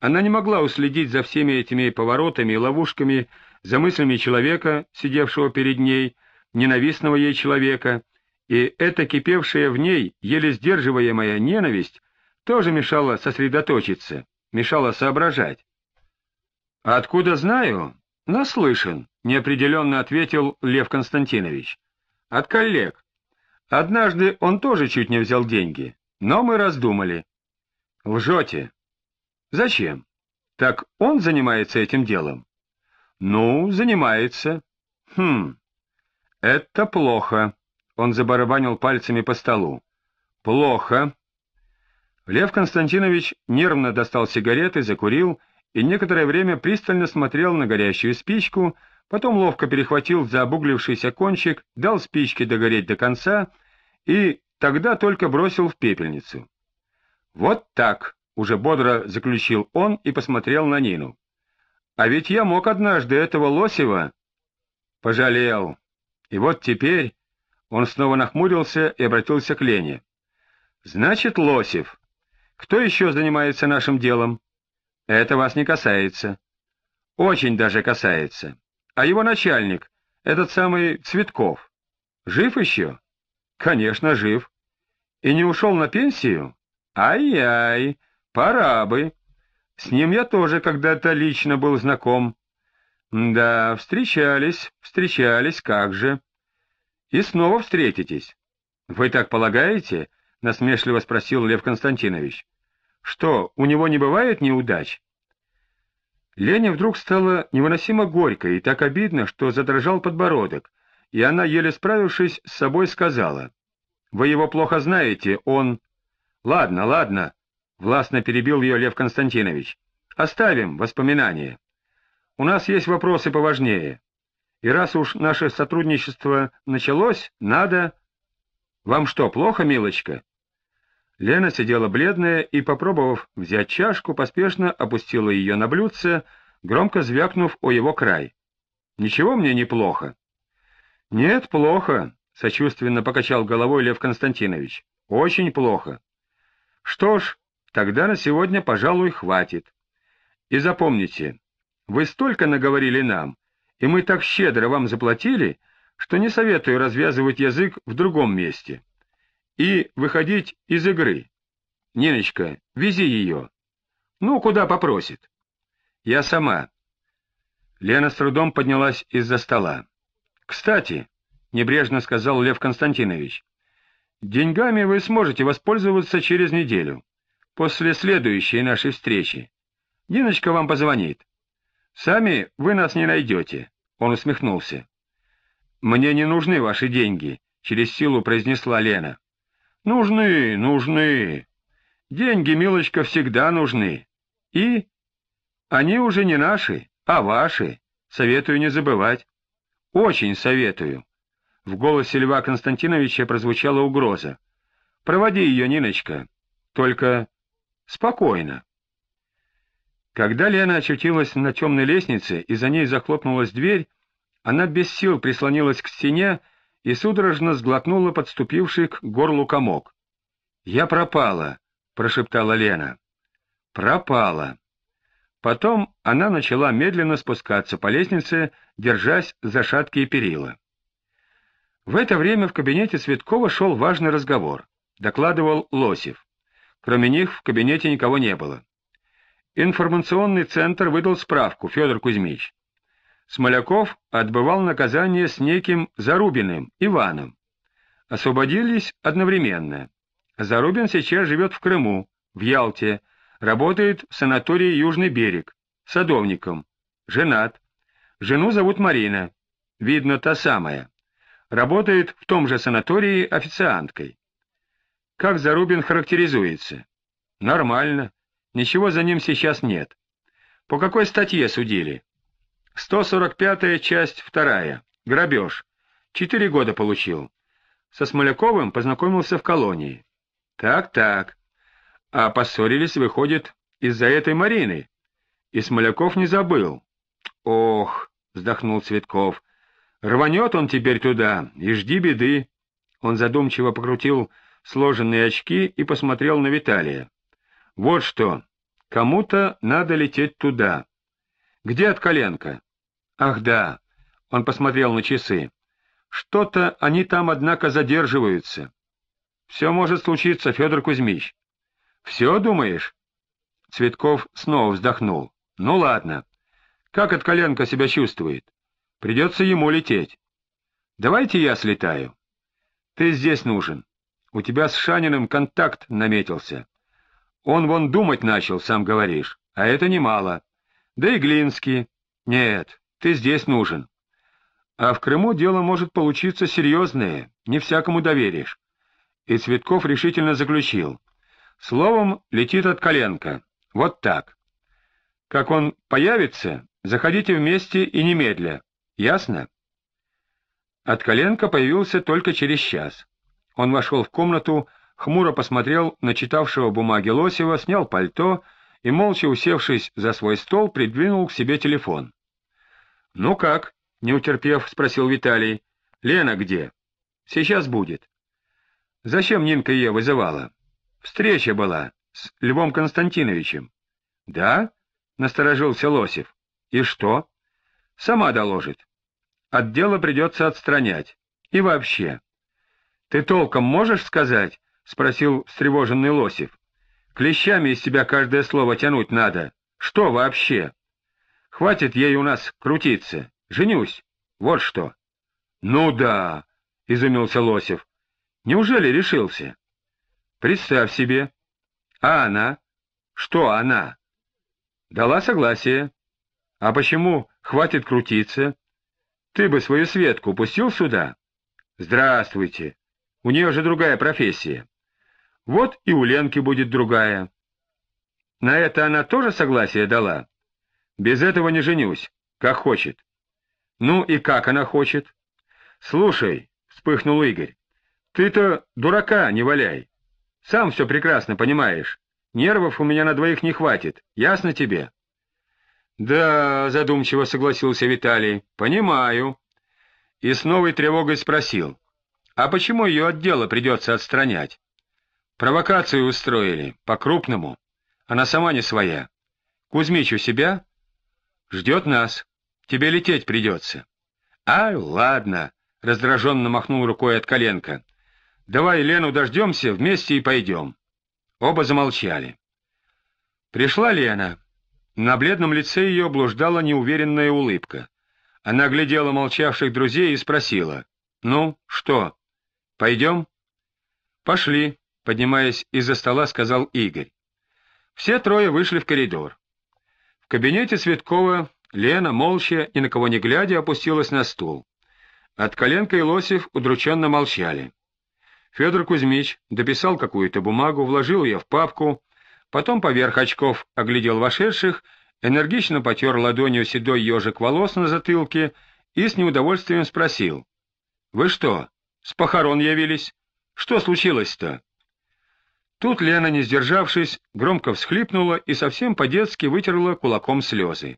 Она не могла уследить за всеми этими поворотами и ловушками, за мыслями человека, сидевшего перед ней, ненавистного ей человека, и эта кипевшая в ней, еле сдерживаемая ненависть, тоже мешала сосредоточиться, мешала соображать. «А откуда знаю?» «Наслышан», — неопределенно ответил Лев Константинович. «От коллег. Однажды он тоже чуть не взял деньги, но мы раздумали». «Лжете». «Зачем? Так он занимается этим делом?» «Ну, занимается». «Хм, это плохо», — он забарабанил пальцами по столу. «Плохо». Лев Константинович нервно достал сигареты, закурил и некоторое время пристально смотрел на горящую спичку, потом ловко перехватил за обуглившийся кончик, дал спичке догореть до конца и тогда только бросил в пепельницу. «Вот так», — уже бодро заключил он и посмотрел на Нину. «А ведь я мог однажды этого Лосева...» «Пожалел. И вот теперь...» Он снова нахмурился и обратился к Лене. «Значит, Лосев. Кто еще занимается нашим делом?» Это вас не касается. Очень даже касается. А его начальник, этот самый Цветков, жив еще? Конечно, жив. И не ушел на пенсию? Ай-яй, пора бы. С ним я тоже когда-то лично был знаком. Да, встречались, встречались, как же. И снова встретитесь. Вы так полагаете? — насмешливо спросил Лев Константинович. Что, у него не бывает неудач? Лене вдруг стало невыносимо горько и так обидно, что задрожал подбородок, и она, еле справившись с собой, сказала, «Вы его плохо знаете, он...» «Ладно, ладно», — властно перебил ее Лев Константинович, «оставим воспоминания. У нас есть вопросы поважнее, и раз уж наше сотрудничество началось, надо...» «Вам что, плохо, милочка?» Лена сидела бледная и, попробовав взять чашку, поспешно опустила ее на блюдце, громко звякнув о его край. «Ничего мне неплохо». «Нет, плохо», — сочувственно покачал головой Лев Константинович. «Очень плохо». «Что ж, тогда на сегодня, пожалуй, хватит. И запомните, вы столько наговорили нам, и мы так щедро вам заплатили, что не советую развязывать язык в другом месте» и выходить из игры. Ниночка, вези ее. Ну, куда попросит. Я сама. Лена с трудом поднялась из-за стола. Кстати, небрежно сказал Лев Константинович, деньгами вы сможете воспользоваться через неделю, после следующей нашей встречи. Ниночка вам позвонит. Сами вы нас не найдете. Он усмехнулся. «Мне не нужны ваши деньги», — через силу произнесла Лена. Нужны, нужны. Деньги, милочка, всегда нужны. И? Они уже не наши, а ваши. Советую не забывать. Очень советую. В голосе Льва Константиновича прозвучала угроза. Проводи ее, Ниночка. Только спокойно. Когда Лена очутилась на темной лестнице и за ней захлопнулась дверь, она без сил прислонилась к стене и судорожно сглотнула подступивший к горлу комок. «Я пропала», — прошептала Лена. «Пропала». Потом она начала медленно спускаться по лестнице, держась за шаткие перила. В это время в кабинете Цветкова шел важный разговор, докладывал Лосев. Кроме них в кабинете никого не было. Информационный центр выдал справку, Федор Кузьмич. Смоляков отбывал наказание с неким Зарубиным, Иваном. Освободились одновременно. Зарубин сейчас живет в Крыму, в Ялте, работает в санатории «Южный берег», садовником, женат. Жену зовут Марина, видно, та самая. Работает в том же санатории официанткой. Как Зарубин характеризуется? Нормально. Ничего за ним сейчас нет. По какой статье судили? 145-я часть вторая. Грабеж. Четыре года получил. Со Смоляковым познакомился в колонии. Так-так. А поссорились, выходит, из-за этой Марины. И Смоляков не забыл. Ох, вздохнул Цветков. Рванет он теперь туда, и жди беды. Он задумчиво покрутил сложенные очки и посмотрел на Виталия. Вот что, Кому-то надо лететь туда. Где от коленка? Ах да, он посмотрел на часы. Что-то они там, однако, задерживаются. Все может случиться, Федор Кузьмич. Все, думаешь? Цветков снова вздохнул. Ну ладно. Как от коленка себя чувствует? Придется ему лететь. Давайте я слетаю. Ты здесь нужен. У тебя с Шаниным контакт наметился. Он вон думать начал, сам говоришь, а это немало. Да и Глинский. Нет, ты здесь нужен. А в Крыму дело может получиться серьезное, не всякому доверишь. И Цветков решительно заключил. Словом, летит от коленка. Вот так. Как он появится, заходите вместе и немедля. Ясно? От коленка появился только через час. Он вошел в комнату, хмуро посмотрел на читавшего бумаги Лосева, снял пальто и, молча усевшись за свой стол, придвинул к себе телефон. — Ну как? — не утерпев, спросил Виталий. — Лена где? — Сейчас будет. — Зачем Нинка ее вызывала? — Встреча была с Львом Константиновичем. — Да? — насторожился Лосев. — И что? — Сама доложит. От дела придется отстранять. И вообще. — Ты толком можешь сказать? — спросил встревоженный Лосев. — Клещами из себя каждое слово тянуть надо. Что вообще? Хватит ей у нас крутиться. Женюсь. Вот что. — Ну да, — изумился Лосев. — Неужели решился? — Представь себе. — А она? Что она? — Дала согласие. — А почему хватит крутиться? Ты бы свою Светку пустил сюда? — Здравствуйте. У нее же другая профессия. Вот и у Ленки будет другая. На это она тоже согласие дала? Без этого не женюсь, как хочет. Ну и как она хочет? Слушай, вспыхнул Игорь, ты-то дурака не валяй. Сам все прекрасно понимаешь. Нервов у меня на двоих не хватит, ясно тебе? Да, задумчиво согласился Виталий, понимаю. И с новой тревогой спросил, а почему ее от дела придется отстранять? Провокацию устроили, по-крупному. Она сама не своя. Кузьмич у себя? Ждет нас. Тебе лететь придется. — А, ладно, — раздраженно махнул рукой от коленка. — Давай Лену дождемся, вместе и пойдем. Оба замолчали. Пришла Лена. На бледном лице ее блуждала неуверенная улыбка. Она глядела молчавших друзей и спросила. — Ну, что, пойдем? — Пошли, — поднимаясь из-за стола, сказал Игорь. Все трое вышли в коридор. В кабинете Цветкова Лена, молча, ни на кого не глядя, опустилась на стул. От коленка и Лосев удрученно молчали. Федор Кузьмич дописал какую-то бумагу, вложил ее в папку, потом поверх очков оглядел вошедших, энергично потер ладонью седой ежик волос на затылке и с неудовольствием спросил. — Вы что, с похорон явились? Что случилось-то? Тут Лена, не сдержавшись, громко всхлипнула и совсем по-детски вытерла кулаком слезы.